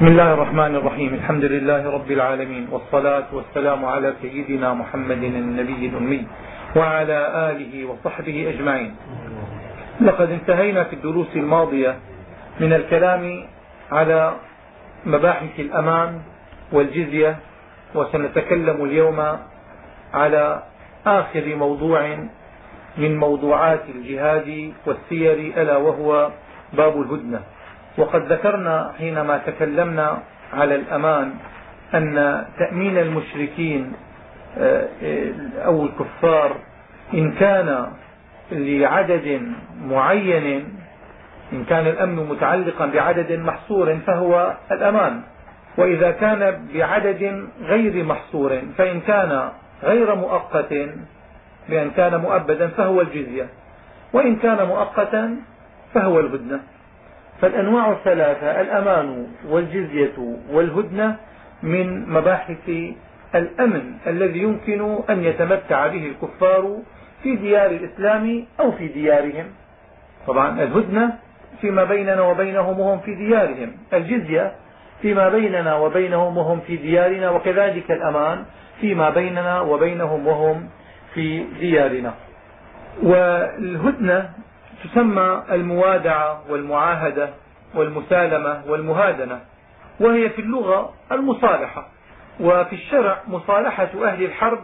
بسم الله الرحمن الرحيم. الحمد لله رب العالمين. والصلاة والسلام على سيدنا محمد النبي الأمي وعلى آله وصحبه أجمعين. لقد انتهينا في الدروس الماضية من الكلام على مباحث الأمان والجزية وسنتكلم اليوم على آخر موضوع من موضوعات الجهاد والسير ألا وهو باب الهدنة. وقد ذكرنا حينما تكلمنا على الأمان أن تأمين المشركين آه، أو الكفار إن كان لعدد معين إن كان الأمن متعلقا بعدد محصور فهو الأمان. وإذا كان بعدد غير محصور فإن كان غير مؤقت بأن كان مؤبدا فهو الجزية وإن كان مؤقتا فهو الهدنة. فالأنواع الثلاثة الأمان والجزية والهدنة من مباحث الأمن الذي يمكن أن يتمتع به الكفار في ديار الإسلام أو في ديارهم. طبعا الهدنة فيما بيننا وبينهم وهم في ديارهم الجزية فيما بيننا وبينهم وهم في ديارنا وكذلك الأمان فيما بيننا وبينهم وهم في ديارنا. والهدنة تسمى الموادعة والمعاهدة. والمسالمة والمهادنة وهي في اللغة المصالحة. وفي الشرع مصالحة أهل الحرب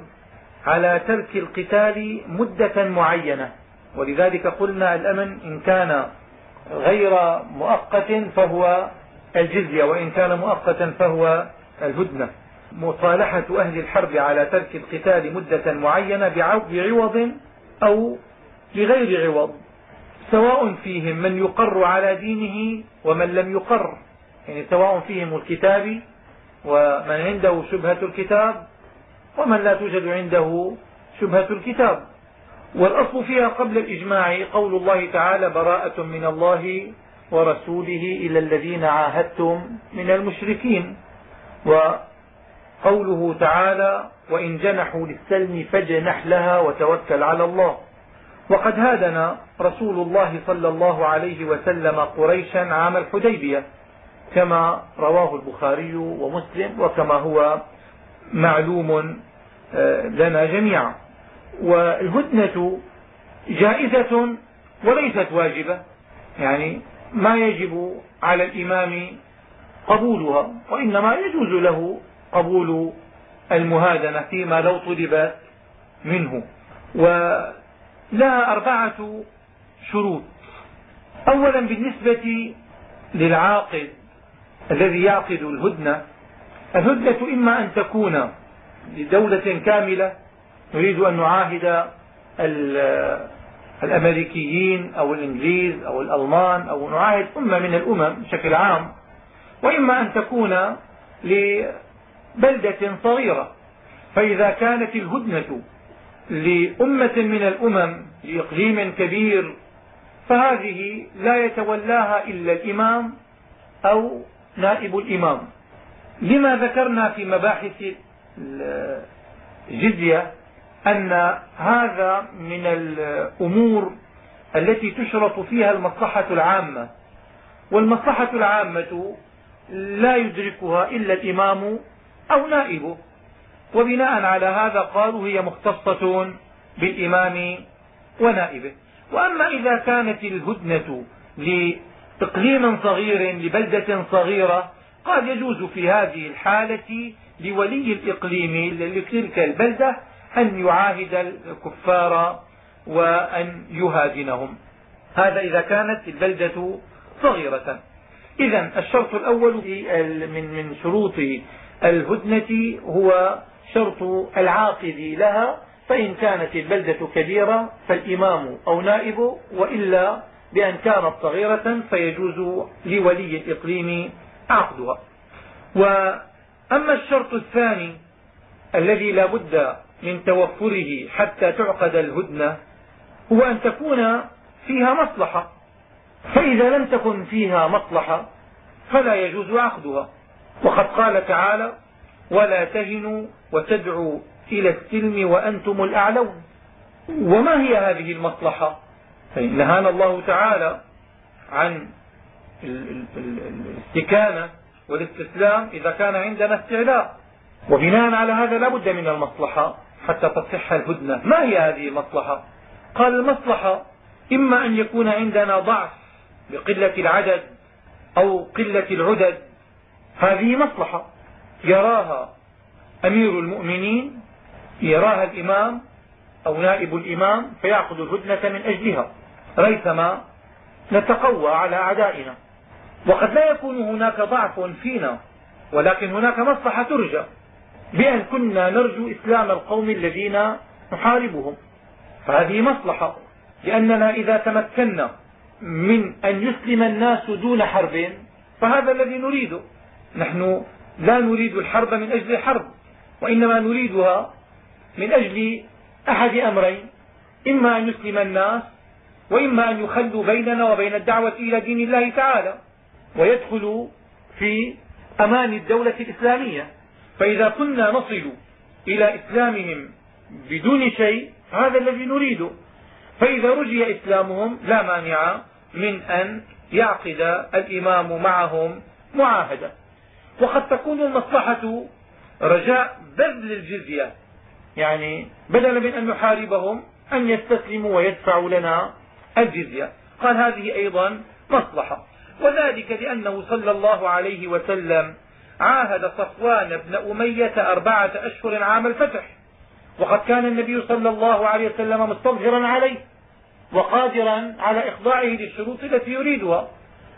على ترك القتال مدة معينة. ولذلك قلنا الأمن إن كان غير مؤقت فهو الجزية وإن كان مؤقتا فهو الهدنة. مصالحة أهل الحرب على ترك القتال مدة معينة بعوض أو بغير عوض. سواء فيهم من يقر على دينه ومن لم يقر. يعني سواء فيهم الكتاب ومن عنده شبهة الكتاب ومن لا توجد عنده شبهة الكتاب. والأصل فيها قبل الإجماع قول الله تعالى براءة من الله ورسوله إلى الذين عاهدتم من المشركين وقوله تعالى وإن جنحوا للسلم فاجنح لها وتوكل على الله وقد هادنا رسول الله صلى الله عليه وسلم قريشا عام الحديبية كما رواه البخاري ومسلم وكما هو معلوم آه، لنا جميعا. والهدنة جائزة وليست واجبة يعني ما يجب على الإمام قبولها وإنما يجوز له قبول المهادنة فيما لو طلبت منه. لها أربعة شروط. أولا بالنسبة للعاقد الذي يعقد الهدنة. الهدنة إما أن تكون لدولة كاملة نريد أن نعاهد الأمريكيين أو الإنجليز أو الألمان أو نعاهد أمة من الأمم بشكل عام. وإما أن تكون لبلدة صغيرة. فإذا كانت الهدنة لأمة من الأمم لإقليم كبير فهذه لا يتولاها إلا الإمام أو نائب الإمام. لما ذكرنا في مباحث الجزية أن هذا من الأمور التي تشرط فيها المصلحة العامة والمصلحة العامة لا يدركها إلا الإمام أو نائبه. وبناء على هذا قالوا هي مختصة بالإمام ونائبه. وأما إذا كانت الهدنة لإقليم صغير لبلدة صغيرة قال يجوز في هذه الحالة لولي الإقليم لتلك البلدة أن يعاهد الكفار وأن يهادنهم هذا إذا كانت البلدة صغيرة. إذا الشرط الأول من من شروط الهدنة هو شرط العاقد لها فإن كانت البلدة كبيرة فالإمام أو نائبه وإلا بأن كانت صغيرة فيجوز لولي الإقليم عقدها. وأما الشرط الثاني الذي لا بد من توفره حتى تعقد الهدنة هو أن تكون فيها مصلحة. فإذا لم تكن فيها مصلحة فلا يجوز عقدها. وقد قال تعالى ولا تهنوا وتدعوا إلى السلم وأنتم الأعلون. وما هي هذه المصلحة؟ نهانا الله تعالى عن الاستكانة والاستسلام إذا كان عندنا استعلاء. وبناء على هذا لا بد من المصلحة حتى تصح الهدنة. ما هي هذه المصلحة؟ قال المصلحة إما أن يكون عندنا ضعف بقلة العدد أو قلة العدد. هذه مصلحة. يراها أمير المؤمنين يراها الإمام أو نائب الإمام فيأخذ الهدنة من أجلها. ريثما نتقوى على أعدائنا. وقد لا يكون هناك ضعف فينا ولكن هناك مصلحة ترجى بأن كنا نرجو إسلام القوم الذين نحاربهم. فهذه مصلحة لأننا إذا تمكنا من أن يسلم الناس دون حرب فهذا الذي نريده. نحن لا نريد الحرب من أجل الحرب وإنما نريدها من أجل أحد أمرين إما أن يسلم الناس وإما أن يخلوا بيننا وبين الدعوة إلى دين الله تعالى ويدخلوا في أمان الدولة الإسلامية. فإذا كنا نصل إلى إسلامهم بدون شيء هذا الذي نريده فإذا رجي إسلامهم لا مانع من أن يعقد الإمام معهم معاهدة. وقد تكون المصلحة رجاء بذل الجزية. يعني بدلا من أن نحاربهم أن يستسلموا ويدفعوا لنا الجزية. قال هذه أيضا مصلحة. وذلك لأنه صلى الله عليه وسلم عاهد صفوان بن أمية أربعة أشهر عام الفتح. وقد كان النبي صلى الله عليه وسلم مستظهرا عليه وقادرا على إخضاعه للشروط التي يريدها.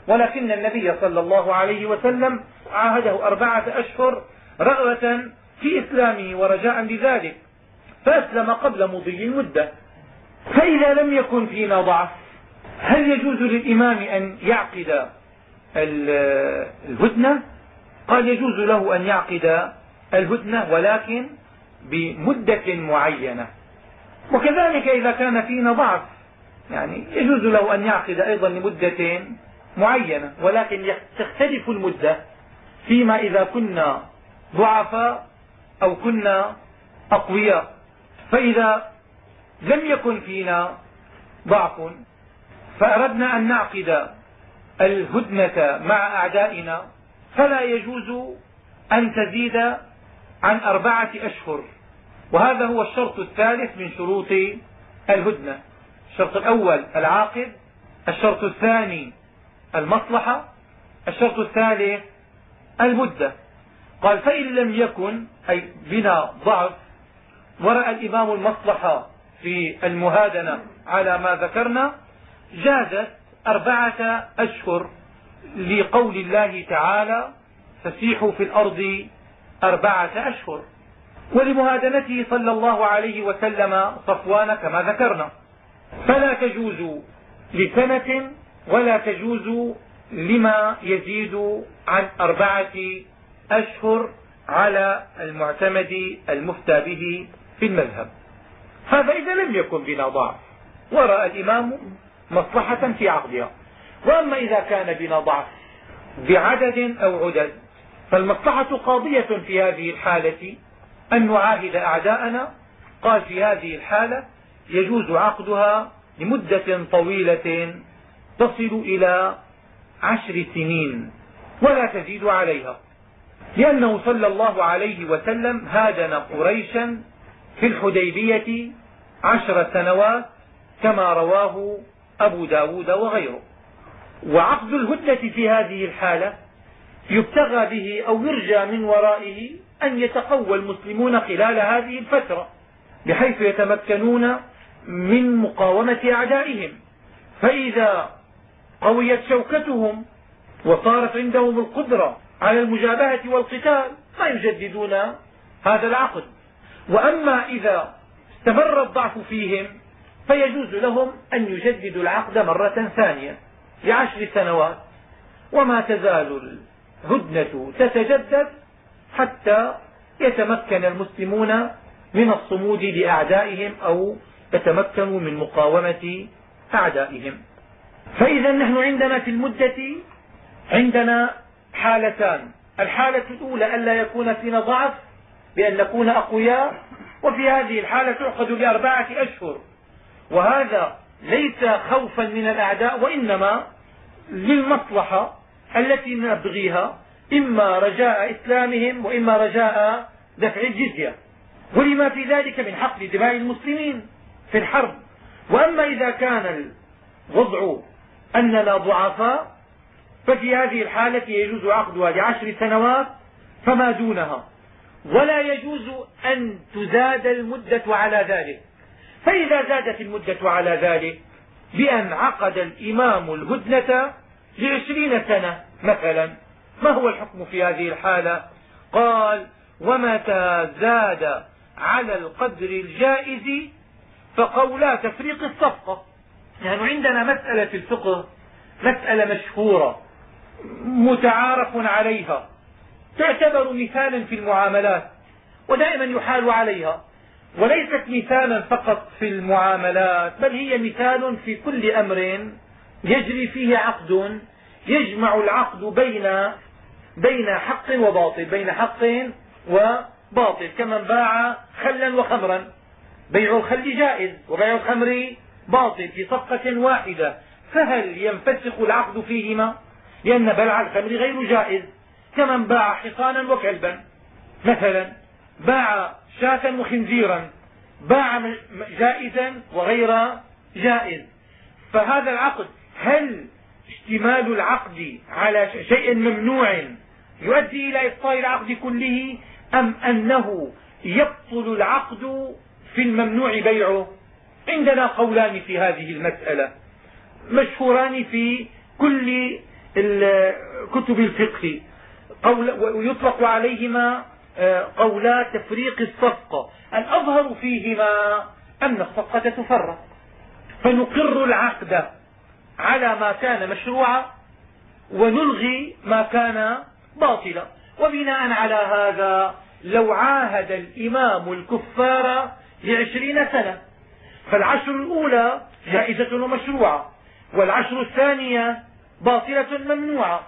ولكن النبي صلى الله عليه وسلم عاهده أربعة أشهر رغبة في إسلامه ورجاء لذلك فأسلم قبل مضي المدة فإذا لم يكن فينا ضعف هل يجوز للإمام أن يعقد الهدنة؟ قال يجوز له أن يعقد الهدنة ولكن بمدة معينة. وكذلك إذا كان فينا ضعف يعني يجوز له أن يعقد أيضا لمدة معينة ولكن تختلف المدة فيما إذا كنا ضعفاء أو كنا أقوياء. فإذا لم يكن فينا ضعف فأردنا أن نعقد الهدنة مع أعدائنا فلا يجوز أن تزيد عن أربعة أشهر. وهذا هو الشرط الثالث من شروط الهدنة. الشرط الأول العاقد الشرط الثاني المصلحة الشرط الثالث المدة. قال فإن لم يكن أي بنا ضعف ورأى الإمام المصلحة في المهادنة على ما ذكرنا جازت أربعة أشهر لقول الله تعالى فسيحوا في الأرض أربعة أشهر ولمهادنته صلى الله عليه وسلم صفوان كما ذكرنا. فلا تجوز لسنة ولا تجوز لما يزيد عن أربعة أشهر على المعتمد المفتى به في المذهب. هذا إذا لم يكن بنا ضعف. ورأى الإمام مصلحة في عقدها. وأما إذا كان بنا ضعف بعدد أو عدد فالمصلحة قاضية في هذه الحالة أن نعاهد أعداءنا. قال في هذه الحالة يجوز عقدها لمدة طويلة تصل إلى عشر سنين ولا تزيد عليها. لأنه صلى الله عليه وسلم هادن قريشا في الحديبية عشر سنوات كما رواه أبو ب داود وغيره. وعقد الهدنة في هذه الحالة يبتغى به أو يرجى من ورائه أن يتقوى المسلمون خلال هذه الفترة بحيث يتمكنون من مقاومة أعدائهم. فإذا قويت شوكتهم وصارت عندهم القدرة على المجابهة والقتال ما يجددون هذا العقد. وأما إذا استمر الضعف فيهم فيجوز لهم أن يجددوا العقد مرة ثانية لعشر سنوات. وما تزال الهدنة تتجدد حتى يتمكن المسلمون من الصمود لأعدائهم أو يتمكنوا من مقاومة أعدائهم. فإذا نحن عندنا في المدة عندنا حالتان. الحالة الأولى ألا يكون فينا ضعف بأن نكون أقوياء وفي هذه الحالة تعقد لأربعة أشهر. وهذا ليس خوفا من الأعداء وإنما للمصلحة التي نبغيها إما رجاء إسلامهم وإما رجاء دفع الجزية. ولما في ذلك من حقن دماء المسلمين في الحرب. وأما إذا كان الوضع أننا ضعفاء ففي هذه الحالة يجوز عقدها لعشر سنوات فما دونها. ولا يجوز أن تزاد المدة على ذلك. فإذا زادت المدة على ذلك بأن عقد الإمام الهدنة لعشرين سنة مثلا. ما هو الحكم في هذه الحالة؟ قال ومتى زاد على القدر الجائز فقولا تفريق الصفقة. يعني عندنا مسألة في الفقه مسألة مشهورة متعارف عليها تعتبر مثالا في المعاملات ودائما يحال عليها وليست مثالا فقط في المعاملات بل هي مثال في كل أمر يجري فيه عقد يجمع العقد بين بين حق وباطل بين حق وباطل كمن باع خلا وخمرا بيع الخل جائز وبيع الخمر باطل في صفقة واحدة فهل ينفسخ العقد فيهما؟ لأن بلع الخمر غير جائز. كمن باع حصانا وكلبا. مثلا باع شاة وخنزيرا. باع جائزا وغير جائز. فهذا العقد هل اشتمال العقد على شيء ممنوع يؤدي إلى إبطال العقد كله؟ أم أنه يبطل العقد في الممنوع بيعه؟ عندنا قولان في هذه المسألة مشهوران في كل كتب الفقه. قول ويطلق عليهما آه، قولا تفريق الصفقة. الأظهر فيهما أن الصفقة تفرق. فنقر العقد على ما كان مشروعا ونلغي ما كان باطلا. وبناء على هذا لو عاهد الإمام الكفار لعشرين سنة فالعشر الأولى جائزة ومشروعة والعشر الثانية باطلة ممنوعة.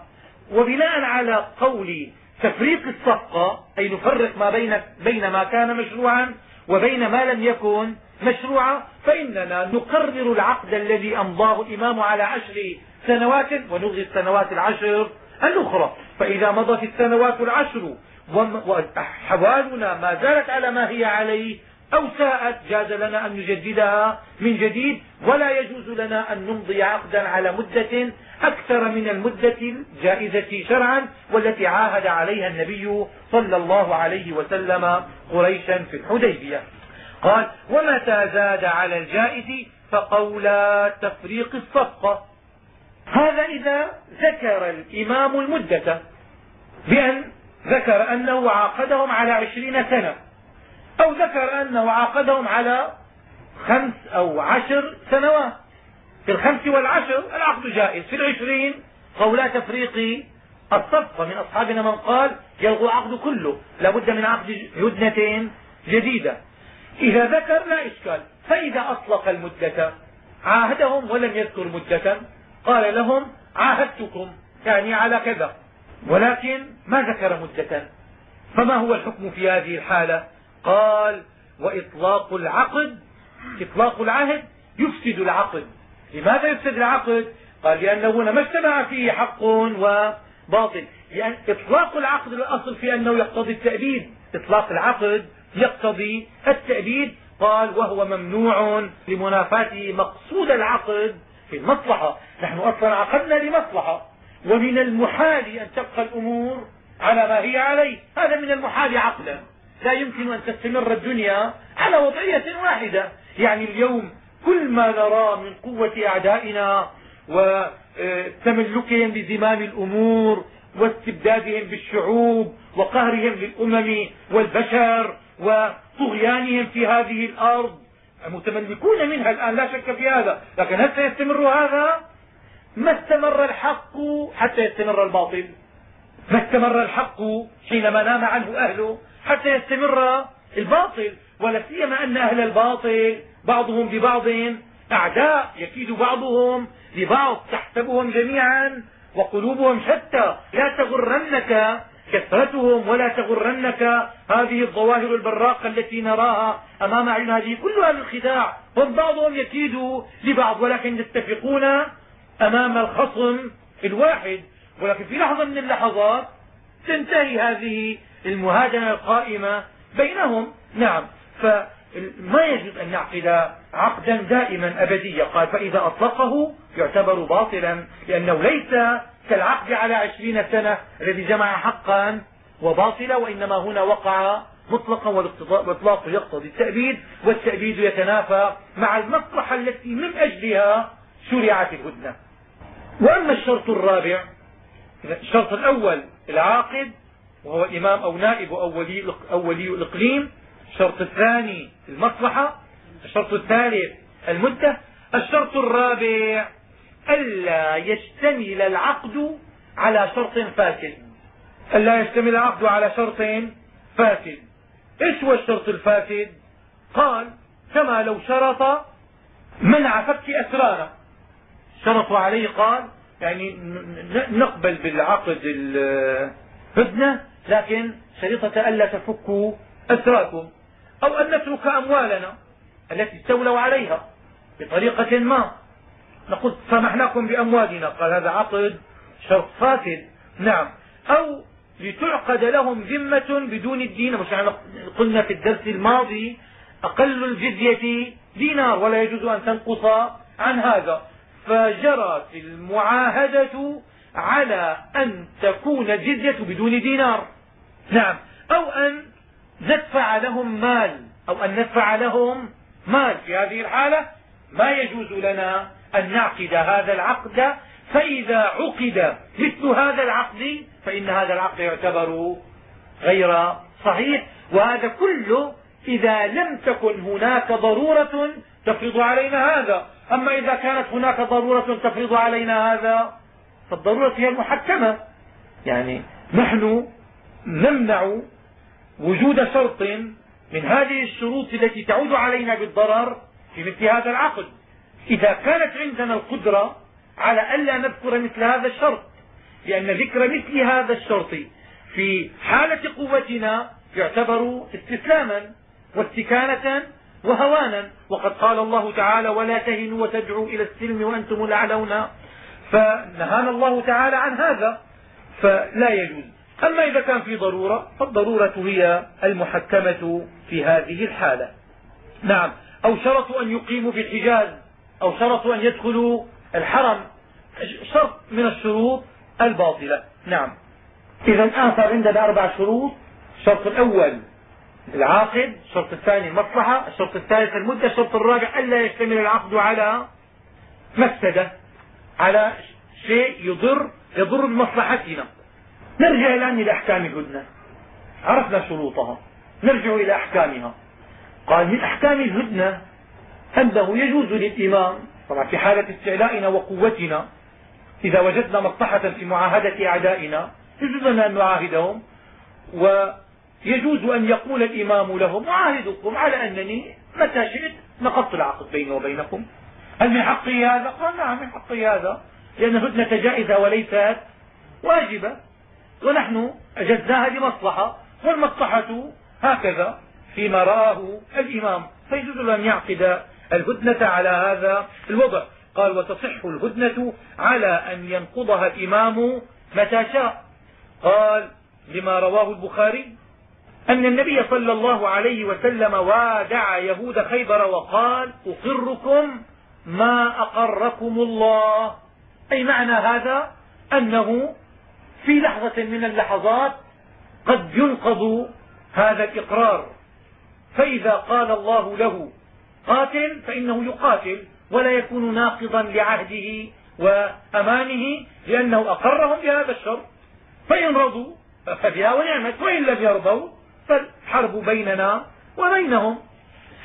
وبناء على قول تفريق الصفقة أي نفرق ما بين, بين ما كان مشروعا وبين ما لم يكن مشروعا فإننا نقرر العقد الذي أمضاه الإمام على عشر سنوات ونلغي السنوات العشر الأخرى. فإذا مضت السنوات العشر وحوالنا ما زالت على ما هي عليه أو ساءت جاز لنا أن نجددها من جديد ولا يجوز لنا أن نمضي عقدا على مدة أكثر من المدة الجائزة شرعا والتي عاهد عليها النبي صلى الله عليه وسلم قريشا في الحديبية. قال ومتى زاد على الجائز فقولا تفريق الصفقة. هذا إذا ذكر الإمام المدة بأن ذكر أنه عاقدهم على عشرين سنة. أو ذكر أنه عاقدهم على خمس أو عشر سنوات. في الخمس والعشر العقد جائز. في العشرين قولا تفريق الصفقة من أصحابنا من قال يلغو العقد كله. لا بد من عقد هدنة جديدة. إذا ذكر لا إشكال. فإذا أطلق المدة عاهدهم ولم يذكر مدة قال لهم عاهدتكم. يعني على كذا. ولكن ما ذكر مدة. فما هو الحكم في هذه الحالة؟ قال وإطلاق العقد إطلاق العهد يفسد العقد. لماذا يفسد العقد؟ قال لأنه ما اجتمع فيه حق وباطل. لأن إطلاق العقد الأصل في أنه يقتضي التأبيد. إطلاق العقد يقتضي التأبيد. قال وهو ممنوع لمنافاته مقصود العقد في المصلحة. نحن أصلا عقدنا لمصلحة. ومن المحال أن تبقى الأمور على ما هي عليه. هذا من المحال عقلا لا يمكن أن تستمر الدنيا على وضعية واحدة. يعني اليوم كل ما نراه من قوة أعدائنا وتملكهم بزمام الأمور واستبدادهم بالشعوب وقهرهم للأمم والبشر وطغيانهم في هذه الأرض. متملكون منها الآن لا شك في هذا. لكن هل سيستمر هذا؟ ما استمر الحق حتى يستمر الباطل. ما استمر الحق حينما نام عنه أهله حتى يستمر الباطل ولا سيما أن أهل الباطل بعضهم ببعض أعداء يكيد بعضهم لبعض تحسبهم جميعا وقلوبهم شتى. لا تغرنك كثرتهم ولا تغرنك هذه الظواهر البراقة التي نراها أمام أعين هذه كلها من خداع هم بعضهم يكيد لبعض ولكن يتفقون أمام الخصم الواحد. ولكن في لحظة من اللحظات تنتهي هذه المهادنة القائمة بينهم. نعم. فما يجوز أن يعقد عقدا دائما أبديا؟ قال فإذا أطلقه يعتبر باطلا لأنه ليس كالعقد على عشرين سنة الذي جمع حقا وباطلا وإنما هنا وقع مطلقا والإطلاق يقتضي التأبيد والتأبيد يتنافى مع المصلحة التي من أجلها شرعت الهدنة. وأما الشرط الرابع الشرط الأول العاقد وهو الإمام أو نائب أو ولي, أو الإقليم. الشرط الثاني المصلحة. الشرط الثالث المدة. الشرط الرابع ألا يشتمل العقد على شرط فاسد. ألا يشتمل العقد على شرط فاسد. إيش هو الشرط الفاسد؟ قال كما لو شرط منع فك أسراره. شرطوا عليه قال يعني نقبل بالعقد الهدنة لكن شريطة ألا تفكوا أسراكم أو أن نترك أموالنا التي استولوا عليها بطريقة ما. نقول سامحناكم بأموالنا. قال هذا عقد شرط فاسد. نعم. أو لتعقد لهم ذمة بدون الدين. مش قلنا في الدرس الماضي أقل الجزية دينار ولا يجوز أن تنقص عن هذا. فجرت المعاهدة على أن تكون الجزية بدون دينار. نعم. أو أن ندفع لهم مال. أو أن ندفع لهم مال. في هذه الحالة ما يجوز لنا أن نعقد هذا العقد. فإذا عقد مثل هذا العقد فإن هذا العقد يعتبر غير صحيح. وهذا كله إذا لم تكن هناك ضرورة تفرض علينا هذا. أما إذا كانت هناك ضرورة تفرض علينا هذا فالضرورة هي المحكمة. يعني نحن نمنع وجود شرط من هذه الشروط التي تعود علينا بالضرر في مثل هذا العقد. إذا كانت عندنا القدرة على ألا نذكر مثل هذا الشرط لأن ذكر مثل هذا الشرط في حالة قوتنا يعتبر استسلاما واستكانة وهوانا. وقد قال الله تعالى ولا تهنوا وتدعوا إلى السلم وأنتم الأعلون فنهانا الله تعالى عن هذا فلا يجوز. أما إذا كان في ضرورة فالضرورة هي المحكمة في هذه الحالة. نعم. أو شرطوا أن يقيموا في الحجاز أو شرطوا أن يدخلوا الحرم. شرط من الشروط الباطلة. نعم. إذا صار عندنا أربع شروط. الشرط الأول العاقد الشرط الثاني المصلحة الشرط الثالث المدة الشرط الرابع ألا يشتمل العقد على مفسدة. على شيء يضر يضر بمصلحتنا نرجع الآن إلى أحكام الهدنة. عرفنا شروطها. نرجع إلى أحكامها. قال من أحكام الهدنة أنه يجوز للإمام طبعا في حالة استعلائنا وقوتنا إذا وجدنا مصلحة في معاهدة أعدائنا يجوز لنا أن نعاهدهم ويجوز أن يقول الإمام لهم أعاهدكم على أنني متى شئت نقضت العقد بيني وبينكم. هل من حقي هذا؟ قال نعم من حقي هذا لأن الهدنة جائزة وليست واجبة ونحن أجزناها لمصلحة والمصلحة هكذا فيما راه الإمام. فيجوز له أن يعقد الهدنة على هذا الوضع. قال وتصح الهدنة على أن ينقضها الإمام متى شاء. قال لما رواه البخاري أن النبي صلى الله عليه وسلم وادع يهود خيبر وقال أقركم ما أقركم الله. أي معنى هذا؟ أنه في لحظة من اللحظات قد ينقض هذا الإقرار. فإذا قال الله له قاتل فإنه يقاتل ولا يكون ناقضا لعهده وأمانه لأنه أقرهم بهذا الشر فإن رضوا فبها ونعمت وإن لم يرضوا فالحرب بيننا وبينهم.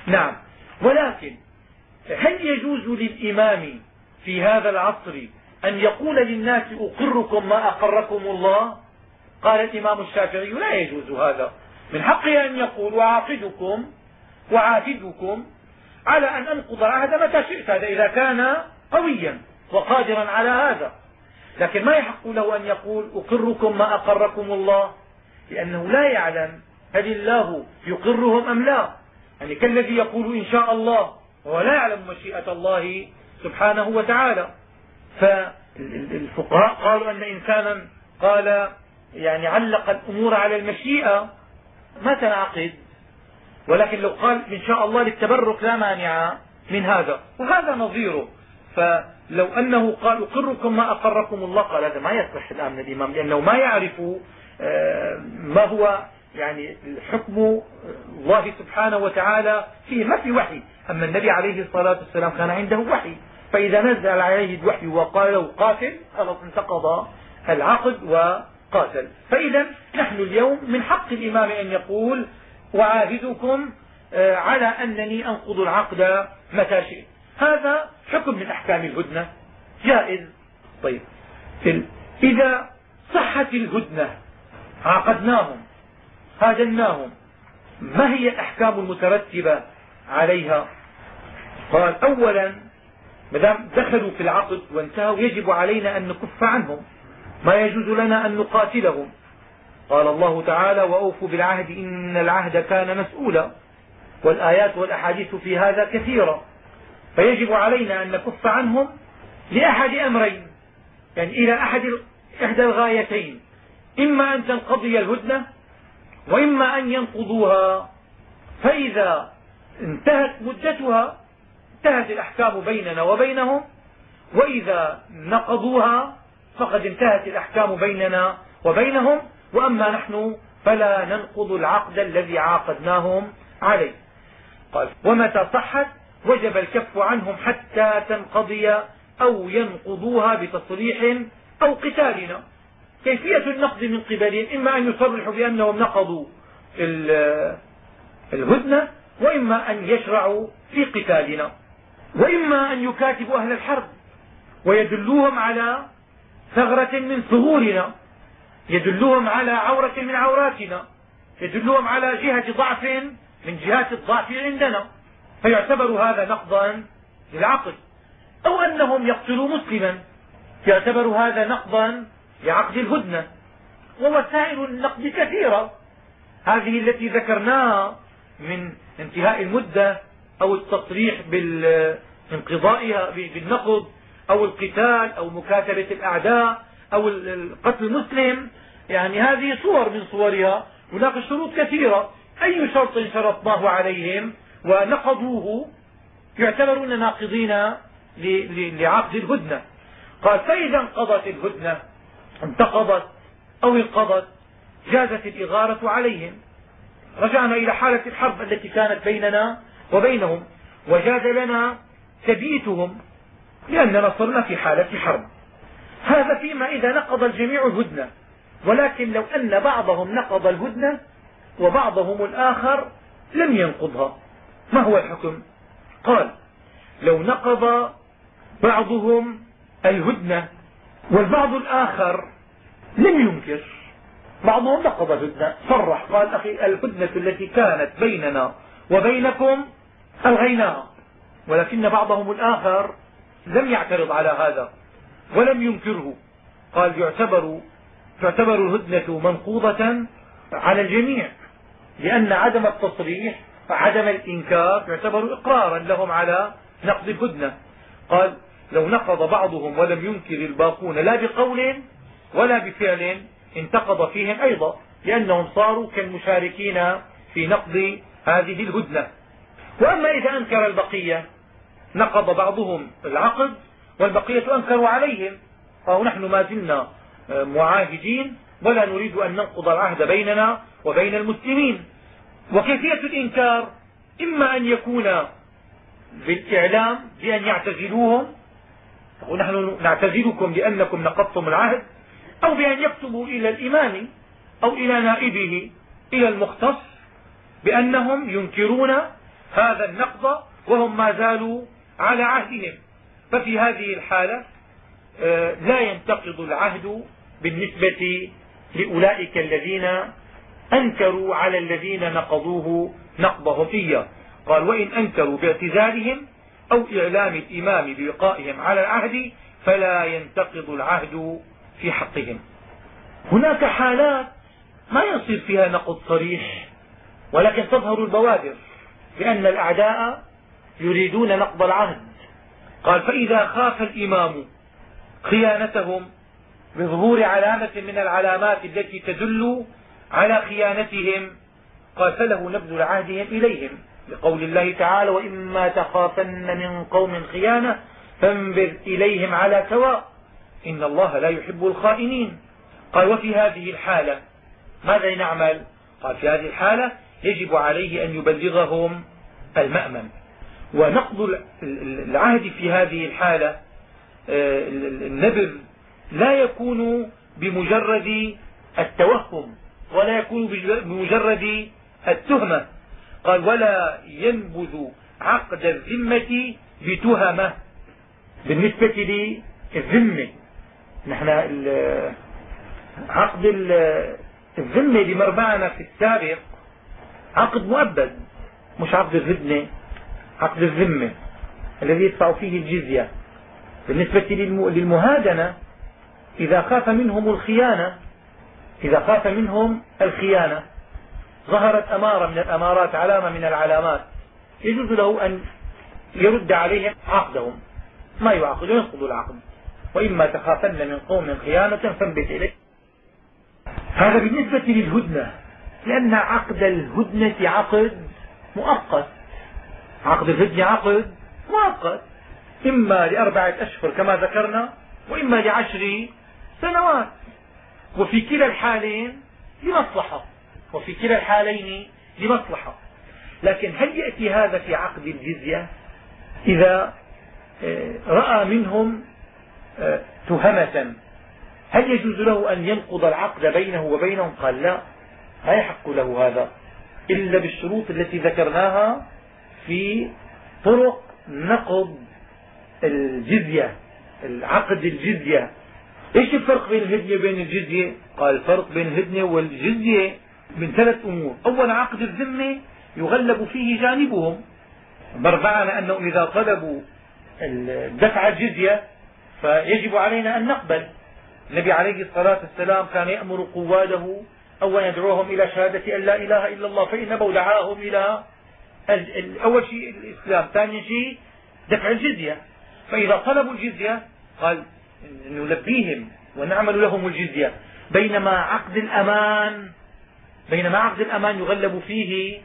نعم. ولكن هل يجوز للإمام في هذا العصر أن يقول للناس أقركم ما أقركم الله؟ قال الإمام الشافعي لا يجوز هذا. من حقه أن يقول اعاقدكم وعاهدكم على أن أنقض العهد متى شئت هذا إذا كان قويا وقادرا على هذا. لكن ما يحق له أن يقول أقركم ما أقركم الله؟ لأنه لا يعلم هل الله يقرهم أم لا. يعني كالذي يقول إن شاء الله وهو لا يعلم مشيئة الله سبحانه وتعالى. فالفقهاء قالوا أن إنسانا قال يعني علق الأمور على المشيئة ما تنعقد ولكن لو قال إن شاء الله للتبرك لا مانع من هذا. وهذا نظيره. فلو أنه قال أقركم ما أقركم الله قال هذا ما يصح الآن من الإمام لأنه ما يعرف آه، ما هو يعني حكم الله سبحانه وتعالى فيه ما في وحي. أما النبي عليه الصلاة والسلام كان عنده وحي. فإذا نزل عليه الوحي وقال قاتل خلاص انتقض العقد وقاتل. فإذا نحن اليوم من حق الإمام أن يقول وعاهدكم آه، على أنني أنقض العقد متى شئت. هذا حكم من أحكام الهدنة. جائز. طيب. إذا صحت الهدنة عقدناهم هاجناهم ما هي الأحكام المترتبة عليها؟ قال أولا ما دام دخلوا في العقد وانتهوا يجب علينا أن نكف عنهم. ما يجوز لنا أن نقاتلهم. قال الله تعالى وأوفوا بالعهد إن العهد كان مسؤولا. والآيات والأحاديث في هذا كثيرة. فيجب علينا أن نكف عنهم لأحد أمرين. يعني إلى أحد إحدى الغايتين. إما أن تنقضي الهدنة وإما أن ينقضوها فإذا انتهت مدتها انتهت الأحكام بيننا وبينهم وإذا نقضوها فقد انتهت الأحكام بيننا وبينهم وأما نحن فلا ننقض العقد الذي عاقدناهم عليه. قال ومتى صحت؟ وجب الكف عنهم حتى تنقضي أو ينقضوها بتصريح أو قتالنا. كيفية النقض من قبلهم؟ إما أن يصرحوا بأنهم نقضوا الهدنة وإما أن يشرعوا في قتالنا وإما أن يكاتبوا أهل الحرب ويدلوهم على ثغرة من ثغورنا يدلوهم على عورة من عوراتنا يدلوهم على جهة ضعف من جهات الضعف عندنا. فيعتبر هذا نقضا للعقد أو أنهم يقتلوا مسلما يعتبر هذا نقضا لعقد الهدنة. ووسائل النقد كثيرة. هذه التي ذكرناها من انتهاء المدة أو التصريح بانقضائها بالنقض أو القتال أو مكاتبة الأعداء أو قتل المسلم. يعني هذه صور من صورها. هناك شروط كثيرة. أي شرط شرطناه عليهم ونقضوه يعتبرون ناقضين لعقد الهدنة. قال فإذا انقضت الهدنة انتقضت أو انقضت جازت الإغارة عليهم. رجعنا إلى حالة الحرب التي كانت بيننا وبينهم وجاز لنا تبييتهم لأننا صرنا في حالة حرب. هذا فيما إذا نقض الجميع الهدنة. ولكن لو أن بعضهم نقض الهدنة وبعضهم الآخر لم ينقضها. ما هو الحكم؟ قال لو نقض بعضهم الهدنة والبعض الآخر لم ينكر. بعضهم نقض الهدنة صرح قال أخي الهدنة التي كانت بيننا وبينكم ألغيناها ولكن بعضهم الآخر لم يعترض على هذا ولم ينكره. قال يعتبر تعتبر الهدنة منقوضة على الجميع لأن عدم التصريح وعدم الإنكار يعتبر إقرارا لهم على نقض الهدنة. قال لو نقض بعضهم ولم ينكر الباقون لا بقول ولا بفعل انتقض فيهم أيضا لأنهم صاروا كالمشاركين في نقض هذه الهدنة. وأما إذا أنكر البقية نقض بعضهم العقد والبقية أنكروا عليهم. فهو نحن ما زلنا معاهدين ولا نريد أن ننقض العهد بيننا وبين المسلمين. وكيفية الإنكار؟ إما أن يكون بالإعلام بأن يعتزلوهم ونحن نعتزلكم لأنكم نقضتم العهد أو بأن يكتبوا إلى الإمام أو إلى نائبه إلى المختص بأنهم ينكرون هذا النقض وهم ما زالوا على عهدهم. ففي هذه الحالة آه، لا ينتقض العهد بالنسبة لأولئك الذين أنكروا على الذين نقضوه نقضهم إياه. قال وإن أنكروا باعتزالهم أو إعلام الإمام بإقائهم على العهد فلا ينتقض العهد في حقهم. هناك حالات ما يصير فيها نقض صريح ولكن تظهر البوادر لأن الأعداء يريدون نقض العهد. قال فإذا خاف الإمام خيانتهم بظهور علامة من العلامات التي تدل على خيانتهم قال فله نبذل عهدهم إليهم. لقول الله تعالى وإما تخافن من قوم خيانة فانبذ إليهم على سواء إن الله لا يحب الخائنين. قال وفي هذه الحالة ماذا نعمل؟ قال في هذه الحالة يجب عليه أن يبلغهم المأمن. ونقض العهد في هذه الحالة آه، النبذ لا يكون بمجرد التوهم ولا يكون بمجرد التهمة. قال ولا ينبذ عقد الذمة بتهمة. بالنسبة للذمة نحن عقد الذمة بمربعنا في السابق عقد مؤبد مش عقد الردنة عقد الذمة الذي يدفع فيه الجزية. بالنسبة للمهادنة إذا خاف منهم الخيانة إذا خاف منهم الخيانة. ظهرت أمارة من الأمارات علامة من العلامات. يجوز له أن يرد عليهم عقدهم. ما يعقد ينقض العقد. وإما تخافن من قوم خيانة فانبت إليه. هذا بالنسبة للهدنة لأن عقد الهدنة عقد مؤقت. عقد الهدنة عقد مؤقت. إما لأربعة أشهر كما ذكرنا وإما لعشر سنوات. وفي كلا الحالين لمصلحة. وفي كلا الحالين لمصلحة. لكن هل يأتي هذا في عقد الجزية؟ إذا آه، رأى منهم آه، تهمة هل يجوز له أن ينقض العقد بينه وبينهم؟ قال لا لا يحق له هذا إلا بالشروط التي ذكرناها في طرق نقض الجزية العقد الجزية. إيش الفرق بين الهدنة وبين الجزية؟ قال الفرق بين الهدنة والجزية. من ثلاث أمور. أول عقد الذمة يغلب فيه جانبهم. مر معنا أنه إذا طلبوا دفع الجزية فيجب علينا أن نقبل. النبي عليه الصلاة والسلام كان يأمر قواده أولا يدعوهم إلى شهادة أن لا إله إلا الله فإن أبوا دعاهم إلى أول شيء الإسلام ثاني شيء دفع الجزية. فإذا طلبوا الجزية قال نلبيهم ونعمل لهم الجزية. بينما عقد الأمان بينما عقد الأمان يغلب فيه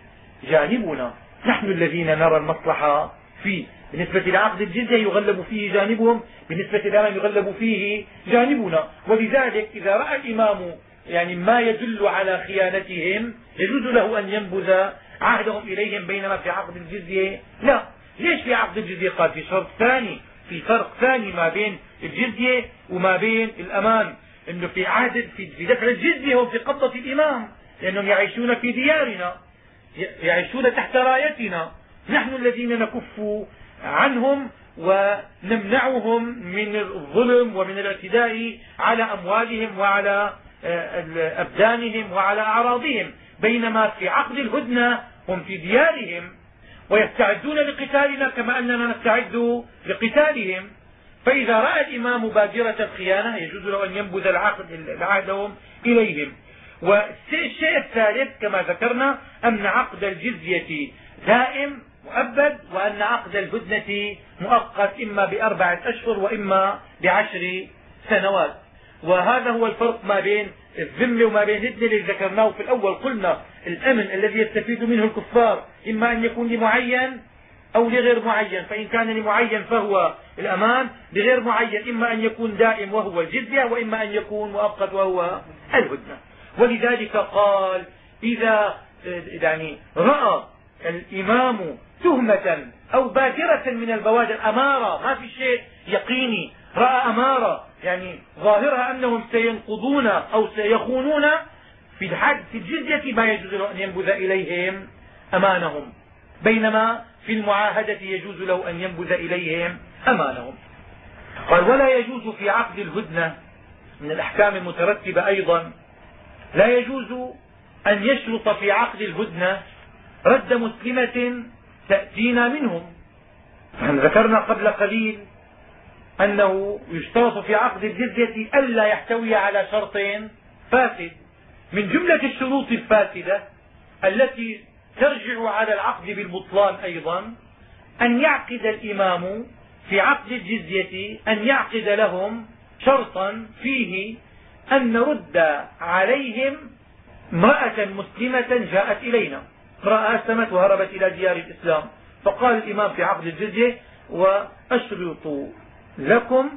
جانبنا. نحن الذين نرى المصلحة فيه بالنسبة لعقد الجزية يغلب فيه جانبهم بالنسبة للأمان يغلب فيه جانبنا. ولذلك إذا رأى الإمام يعني ما يدل على خيانتهم يجوز له أن ينبذ عهدهم إليهم بينما في عقد الجزية لا. ليش في عقد الجزية قال في شرط ثاني في فرق ثاني ما بين الجزية وما بين الأمان. إنه في عهد في دفع الجزية هم في قبضة الإمام. لأنهم يعيشون في ديارنا يعيشون تحت رايتنا. نحن الذين نكف عنهم ونمنعهم من الظلم ومن الاعتداء على أموالهم وعلى آه، أبدانهم وعلى أعراضهم. بينما في عقد الهدنة هم في ديارهم ويستعدون لقتالنا كما أننا نستعد لقتالهم. فإذا رأى الإمام بادرة الخيانة يجوز له أن ينبذ العقد عهدهم إليهم. والشيء الثالث كما ذكرنا أن عقد الجزية دائم مؤبد وأن عقد الهدنة مؤقت إما بأربعة أشهر وإما بعشر سنوات. وهذا هو الفرق ما بين الذمة وما بين الهدنة الذي ذكرناه في الأول. قلنا الأمن الذي يستفيد منه الكفار إما أن يكون لمعين أو لغير معين فإن كان لمعين فهو الأمان لغير معين إما أن يكون دائم وهو الجزية وإما أن يكون مؤقت وهو الهدنة. ولذلك قال إذا يعني رأى الإمام تهمة أو بادرة من البوادر أمارة ما في شيء يقيني رأى أمارة يعني ظاهرها أنهم سينقضون أو سيخونون في الحد في الجزية ما يجوز له أن ينبذ إليهم أمانهم. بينما في المعاهدة يجوز له أن ينبذ إليهم أمانهم. قال ولا يجوز في عقد الهدنة من الأحكام المترتبة أيضا لا يجوز أن يشرط في عقد الهدنة رد مسلمة تأتينا منهم. نحن ذكرنا قبل قليل أنه يشترط في عقد الجزية ألا يحتوي على شرط فاسد. من جملة الشروط الفاسدة التي ترجع على العقد بالبطلان أيضا أن يعقد الإمام في عقد الجزية أن يعقد لهم شرطا فيه أن نرد عليهم امرأة مسلمة جاءت إلينا. امرأة أسلمت وهربت إلى ديار الإسلام. فقال الإمام في عقد الجزية وأشرط لكم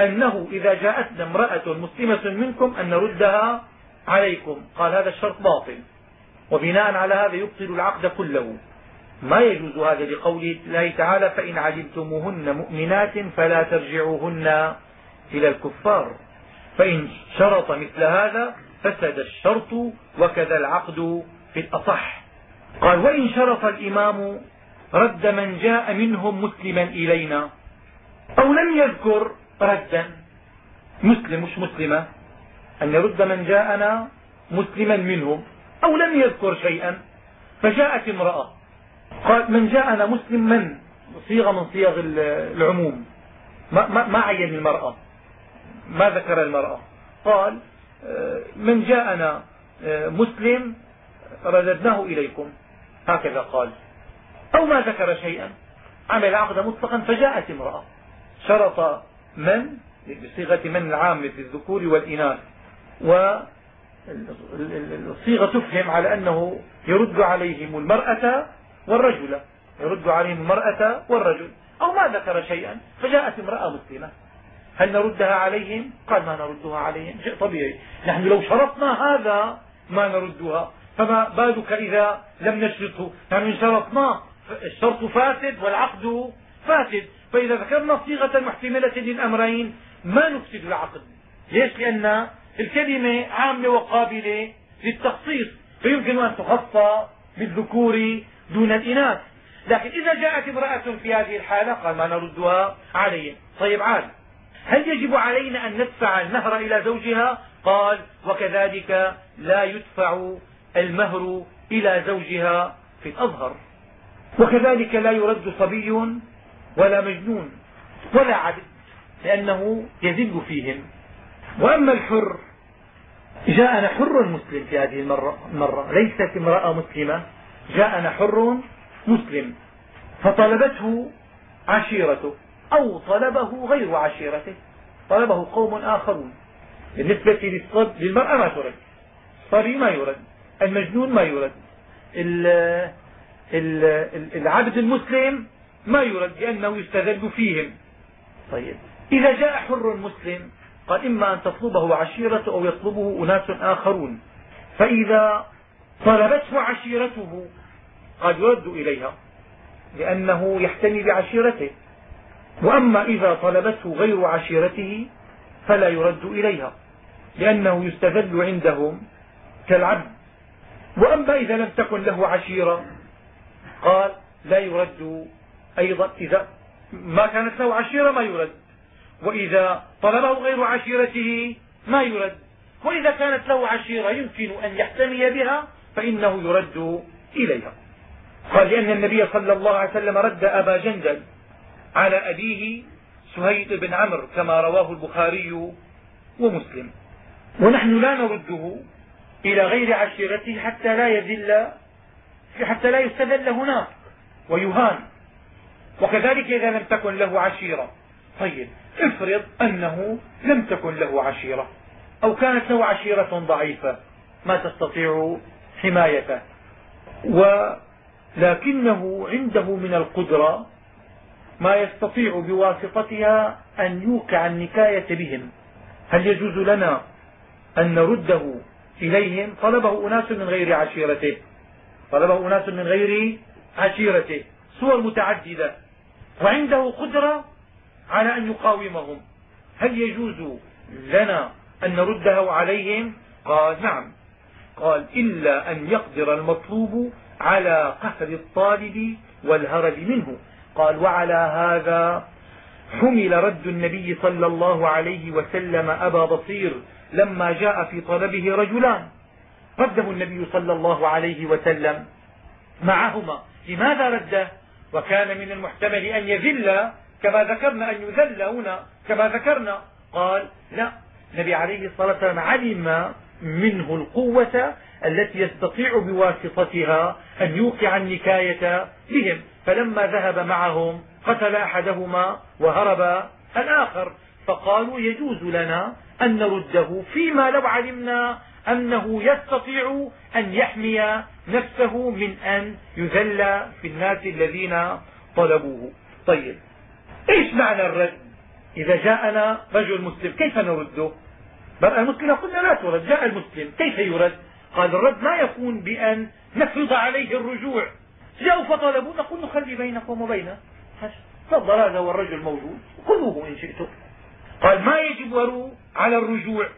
أنه إذا جاءتنا امرأة مسلمة منكم أن نردها عليكم. قال هذا الشرط باطل. وبناء على هذا يبطل العقد كله. ما يجوز هذا لقول الله تعالى فإن علمتموهن مؤمنات فلا ترجعوهن إلى الكفار. فإن شرط مثل هذا فسد الشرط وكذا العقد في الأصح. قال وإن شرط الإمام رد من جاء منهم مسلما إلينا أو لم يذكر ردا مسلم مش مسلمة أن يرد من جاءنا مسلما منهم أو لم يذكر شيئا فجاءت امرأة. قال من جاءنا مسلم من؟ صيغة من صيغ العموم. ما, ما, ما عين المرأة. ما ذكر المرأة. قال آه، من جاءنا آه، مسلم رددناه إليكم. هكذا قال. أو ما ذكر شيئا عمل عقد مطلقا فجاءت امرأة. شرط من؟ بصيغة من العامة في الذكور والإناث. والصيغة تفهم على أنه يرد عليهم المرأة والرجل. يرد عليهم المرأة والرجل. أو ما ذكر شيئا فجاءت امرأة مسلمة. هل نردها عليهم؟ قال ما نردها عليهم شيء طبيعي. نحن لو شرطنا هذا ما نردها. فما بالك إذا لم نشرطه؟ نحن شرطناه الشرط فاسد والعقد فاسد. فإذا ذكرنا صيغة محتملة للأمرين ما نفسد العقد. ليش؟ لأن الكلمة عامة وقابلة للتخصيص. فيمكن أن تخص بالذكور دون الإناث. لكن إذا جاءت امرأة في هذه الحالة قال ما نردها عليهم. طيب عاد هل يجب علينا أن ندفع المهر إلى زوجها؟ قال وكذلك لا يدفع المهر إلى زوجها في الأظهر. وكذلك لا يرد صبي ولا مجنون ولا عبد لأنه يذل فيهم. وأما الحر جاءنا حر مسلم في هذه المرة, مرة. ليست امرأة مسلمة جاءنا حر مسلم. فطلبته عشيرته. أو طلبه غير عشيرته. طلبه قوم آخرون. بالنسبة للمرأة ما ترد الصبي ما يرد. المجنون ما يرد. العبد المسلم ما يرد لأنه يستذل فيهم. طيب. إذا جاء حر مسلم قال إما أن تطلبه عشيرة أو يطلبه أناس آخرون. فإذا طلبته عشيرته قد يرد إليها لأنه يحتمي بعشيرته. وأما إذا طلبته غير عشيرته فلا يرد إليها لأنه يستذل عندهم كالعبد. وأما إذا لم تكن له عشيرة قال لا يرد أيضا. إذا ما كانت له عشيرة ما يرد. وإذا طلبه غير عشيرته ما يرد. وإذا كانت له عشيرة يمكن أن يحتمي بها فإنه يرد إليها. قال لأن النبي صلى الله عليه وسلم رد أبا جندل. على أبيه سهيد بن عمرو كما رواه البخاري ومسلم. ونحن لا نرده إلى غير عشيرته حتى لا يذل حتى لا يستذل هناك ويهان. وكذلك إذا لم تكن له عشيرة. طيب افرض أنه لم تكن له عشيرة أو كانت له عشيرة ضعيفة ما تستطيع حمايته. ولكنه عنده من القدرة ما يستطيع بواسطتها أن يوقع النكاية بهم. هل يجوز لنا أن نرده إليهم؟ طلبه أناس من غير عشيرته. طلبه أناس من غير عشيرته. صور متعددة. وعنده قدرة على أن يقاومهم. هل يجوز لنا أن نرده عليهم؟ قال نعم. قال إلا أن يقدر المطلوب على قهر الطالب والهرب منه. قال وعلى هذا حمل رد النبي صلى الله عليه وسلم أبا بصير لما جاء في طلبه رجلان. رده النبي صلى الله عليه وسلم معهما. لماذا رده؟ وكان من المحتمل أن يذل كما ذكرنا أن يذل هنا كما ذكرنا. قال لا النبي عليه الصلاة والسلام علم منه القوة التي يستطيع بواسطتها أن يوقع النكاية بهم. فلما ذهب معهم قتل أحدهما وهرب الآخر. فقالوا يجوز لنا أن نرده فيما لو علمنا أنه يستطيع أن يحمي نفسه من أن يذل في الناس الذين طلبوه. طيب إيش معنى الرد؟ إذا جاءنا رجل مسلم كيف نرده؟ بل المسلم قلنا لا ترد جاء المسلم كيف يرد؟ قال الرد ما يكون بأن نفرض عليه الرجوع. جاءوا فطلبوا نقول نخلي بينكم وبينه. تفضل هذا هو الرجل موجود خذوه إن شئتم. قال ما يجب على الرجوع.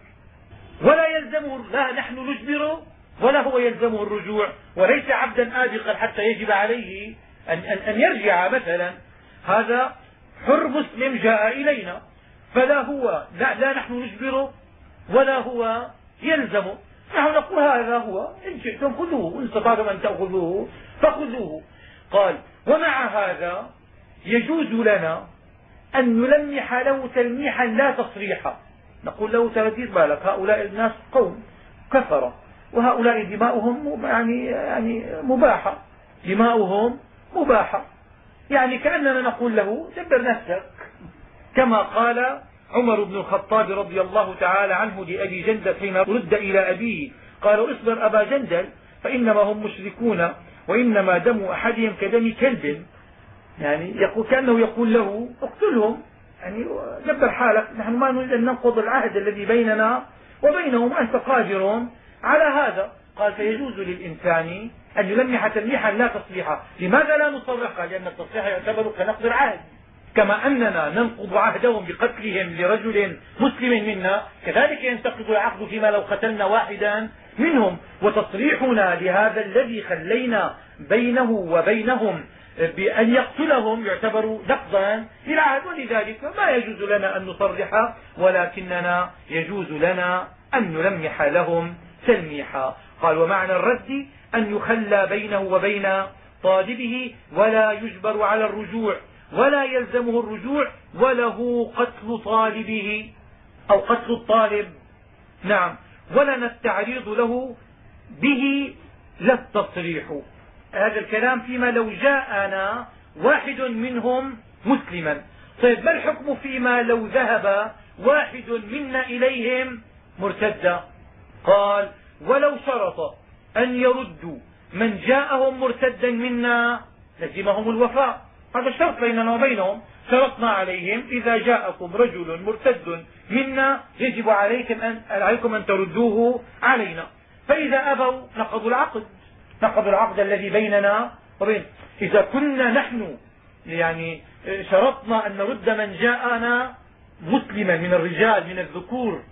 ولا يلزمه لا نحن نجبره ولا هو يلزمه الرجوع. وليس عبدا آبقا حتى يجب عليه أن, أن, أن يرجع مثلا. هذا حر مسلم جاء إلينا. فلا هو لا, لا نحن نجبره ولا هو يلزمه. نحن نقول هذا هو. إن شئتم خذوه. إن استطعتم أن تأخذوه فخذوه. قال ومع هذا يجوز لنا أن نلمح له تلميحا لا تصريحا نقول له ترديد بالك. هؤلاء الناس قوم كفرة. وهؤلاء دماؤهم يعني يعني مباحة. دماؤهم مباحة. يعني كأننا نقول له دبر نفسك. كما قال عمر بن الخطاب رضي الله تعالى عنه لأبي جندل حين رد إلى أبيه قالوا اصبر أبا جندل فإنما هم مشركون وإنما دم أحدهم كدم كلب. يعني يقول كأنه يقول له اقتلهم. يعني دبر حالك نحن ما نريد أن ننقض العهد الذي بيننا وبينهم أنت قادر على هذا. قال فيجوز للإنسان أن يلمح تلميحا لا تصريحا لماذا لا نصرح قال لأن التصريح يعتبر كنقض العهد. كما أننا ننقض عهدهم بقتلهم لرجل مسلم منا كذلك ينتقض العقد فيما لو قتلنا واحدا منهم. وتصريحنا لهذا الذي خلينا بينه وبينهم بأن يقتلهم يعتبر نقضا للعهد ولذلك ما يجوز لنا أن نصرح ولكننا يجوز لنا أن نلمح لهم تلميحا. قال ومعنى الرد أن يخلى بينه وبين طالبه ولا يجبر على الرجوع. ولا يلزمه الرجوع وله قتل طالبه أو قتل الطالب. نعم. ولنا التعريض له به لا التصريح. هذا الكلام فيما لو جاءنا واحد منهم مسلما. طيب ما الحكم فيما لو ذهب واحد منا إليهم مرتدا قال ولو شرط أن يردوا من جاءهم مرتدا منا لزمهم الوفاء. هذا شرط بيننا وبينهم. شرطنا عليهم إذا جاءكم رجل مرتد منا يجب عليكم أن, عليكم أن تردوه علينا. فإذا أبوا نقضوا العقد. نقضوا العقد الذي بيننا وبين إذا كنا نحن يعني شرطنا أن نرد من جاءنا مسلما من الرجال من الذكور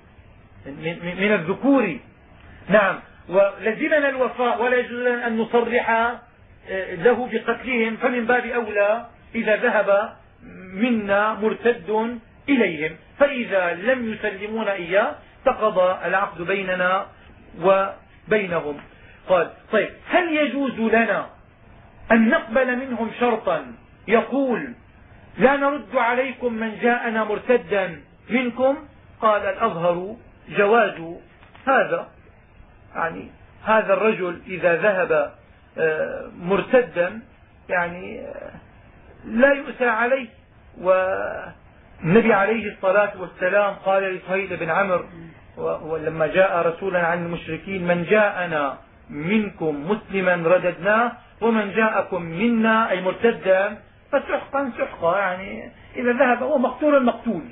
من الذكور. نعم. ولزمنا الوفاء ولا يجوز أن نصرح له بقتلهم فمن باب أولى إذا ذهب منا مرتد إليهم. فإذا لم يسلمون إياه تقضى العقد بيننا وبينهم. قال طيب هل يجوز لنا أن نقبل منهم شرطا؟ يقول لا نرد عليكم من جاءنا مرتدا منكم؟ قال الأظهر جواز هذا. يعني هذا الرجل إذا ذهب مرتدا يعني لا يؤسى عليه. والنبي عليه الصلاة والسلام قال لصهيل بن عمرو ولما جاء رسولا عن المشركين من جاءنا منكم مسلما رددناه ومن جاءكم منا أي مرتدا فسحقا سحقا يعني إذا ذهب هو مقتول مقتول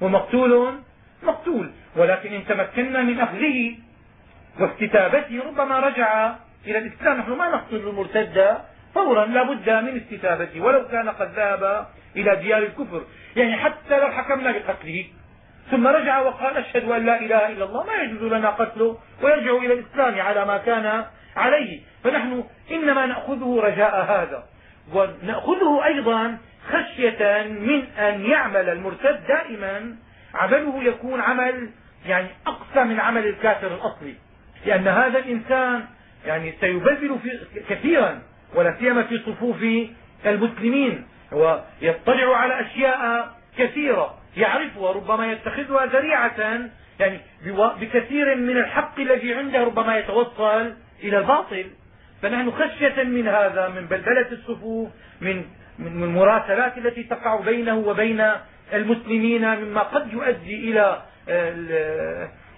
ومقتول مقتول. ولكن إن تمكنا من أخذه واستتابته ربما رجع إلى الإسلام نحن ما نقتل المرتد فورا لا بد من استتابته ولو كان قد ذهب إلى ديار الكفر. يعني حتى لو حكمنا بقتله. ثم رجع وقال أشهد أن لا إله إلا الله ما يجوز لنا قتله ويرجع إلى الإسلام على ما كان عليه. فنحن إنما نأخذه رجاء هذا. ونأخذه أيضا خشية من أن يعمل المرتد دائما. عمله يكون عمل يعني أقسى من عمل الكافر الأصلي. لأن هذا الإنسان يعني سيبذل في كثيرا ولا سيما في صفوف المسلمين. هو يطلع على أشياء كثيرة يعرفها ربما يتخذها ذريعة يعني بكثير من الحق الذي عنده ربما يتوصل إلى الباطل. فنحن خشية من هذا من بلبلة الصفوف من من المراسلات التي تقع بينه وبين المسلمين مما قد يؤدي إلى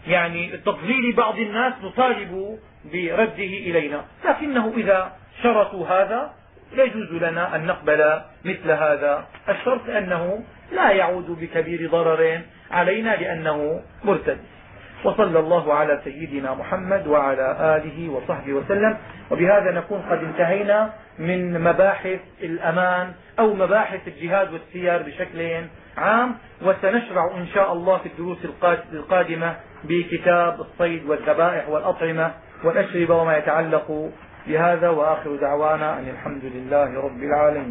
يعني تضليل بعض الناس نطالب برده إلينا. لكنه إذا شرطوا هذا لا يجوز لنا أن نقبل مثل هذا. الشرط أنه لا يعود بكبير ضرر علينا لأنه مرتد. وصلى الله على سيدنا محمد وعلى آله وصحبه وسلم. وبهذا نكون قد انتهينا من مباحث الأمان أو مباحث الجهاد والسير بشكل عام. وسنشرع إن شاء الله في الدروس القادمة بكتاب الصيد والذبائح والأطعمة والأشربة وما يتعلق بهذا وآخر دعوانا أن الحمد لله رب العالمين.